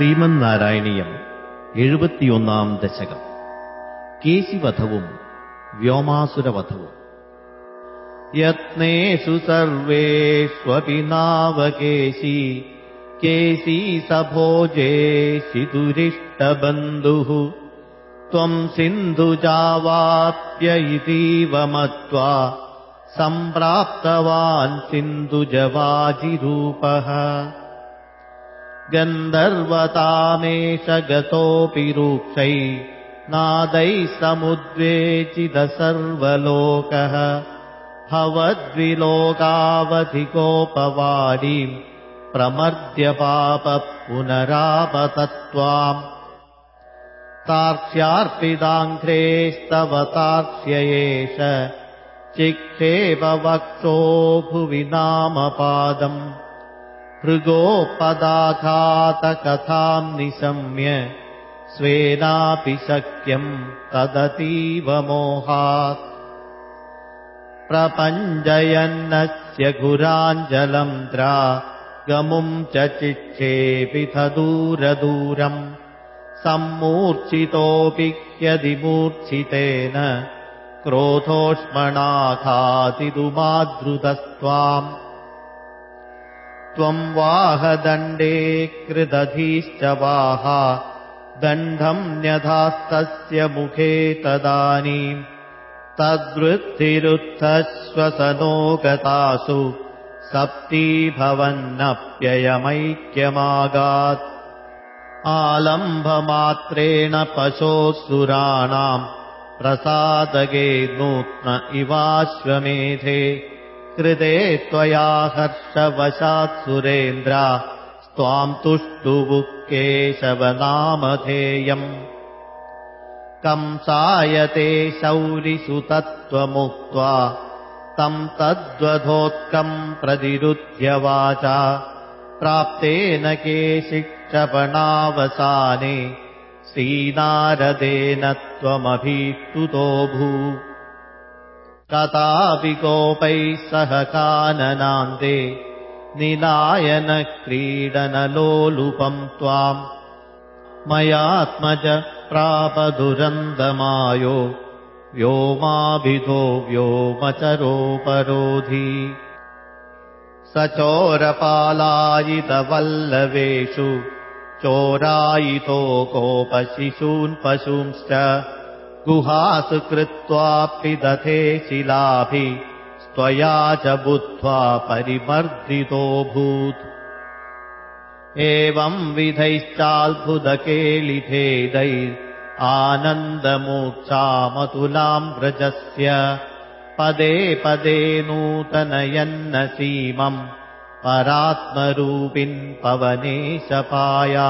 ശ്രീമന്നാരായണീയം എഴുപത്തിയൊന്നാം ദശകം കേശിവധവും വ്യോമാസുരവധവും യത്നേഷു സർവേഷ്വപി നാവകേശി കേശീ സഭോജേഷിതുരിഷ്ടബന്ധുഃ त्वम् सिन्धुजावाप्य इतीव मत्वा सम्प्राप्तवान् सिन्धुजवाजिरूपः गन्धर्वतामेष गतोऽपि रूक्षै नादैः समुद्वेचिदसर्वलोकः भवद्विलोकावधिकोपवाडीम् प्रमर्द्यपापः पुनरापतत्वाम् तार्क्ष्यार्पिताङ्घ्रेस्तव तार्क्ष्य एष चिक्षेपवक्षो भुवि नामपादम् भृगोपदाघातकथाम् निशम्य स्वेनापि शक्यम् तदतीव मोहात्। प्रपञ्जयन्नस्य घुराञ्जलम् द्रा गमुम् च चिक्षेपिथ दूरदूरम् सम्मूर्च्छितोऽपि ह्यधिमूर्च्छितेन क्रोधोष्मणाघातिदुमादृतस्त्वाम् त्वम् वाहदण्डे कृदधीश्च वाह। दण्डम् न्यधास्तस्य मुखे तदानीम् तद्वृत्तिरुत्थश्वसनो गतासु सप्ती भवन्नप्ययमैक्यमागात् आलम्भमात्रेण पशोऽसुराणाम् प्रसादगे नूत्न इवाश्वमेधे कृते त्वया हर्षवशात् सुरेन्द्र त्वाम् तुष्टुवुः केशवनामधेयम् कंसायते शौरिसुतत्वमुक्त्वा तम् तद्वधोत्कम् प्रतिरुध्यवाचा प्राप्तेन केशिक्षपणावसाने श्रीनारदेन त्वमभीष्टुतोऽभू कदापि गोपैः सह काननान्ते निलायनक्रीडनलोलुपम् त्वाम् मयात्मज प्रापदुरन्दमायो व्योमाभिधो व्योमचरोपरोधी। स चोरपालायितवल्लवेषु चोरायितो गोपशिशून् पशूंश्च गुहासु कृत्वापि दधे शिलाभि त्वया च बुद्ध्वा परिमर्दितोऽभूत् एवम् विधैश्चाल्भुदकेलिभेदैर् आनन्दमूर्च्छामतुलाम् व्रजस्य पदे पदे नूतनयन्न सीमम् परात्मरूपिन् पवने शपाया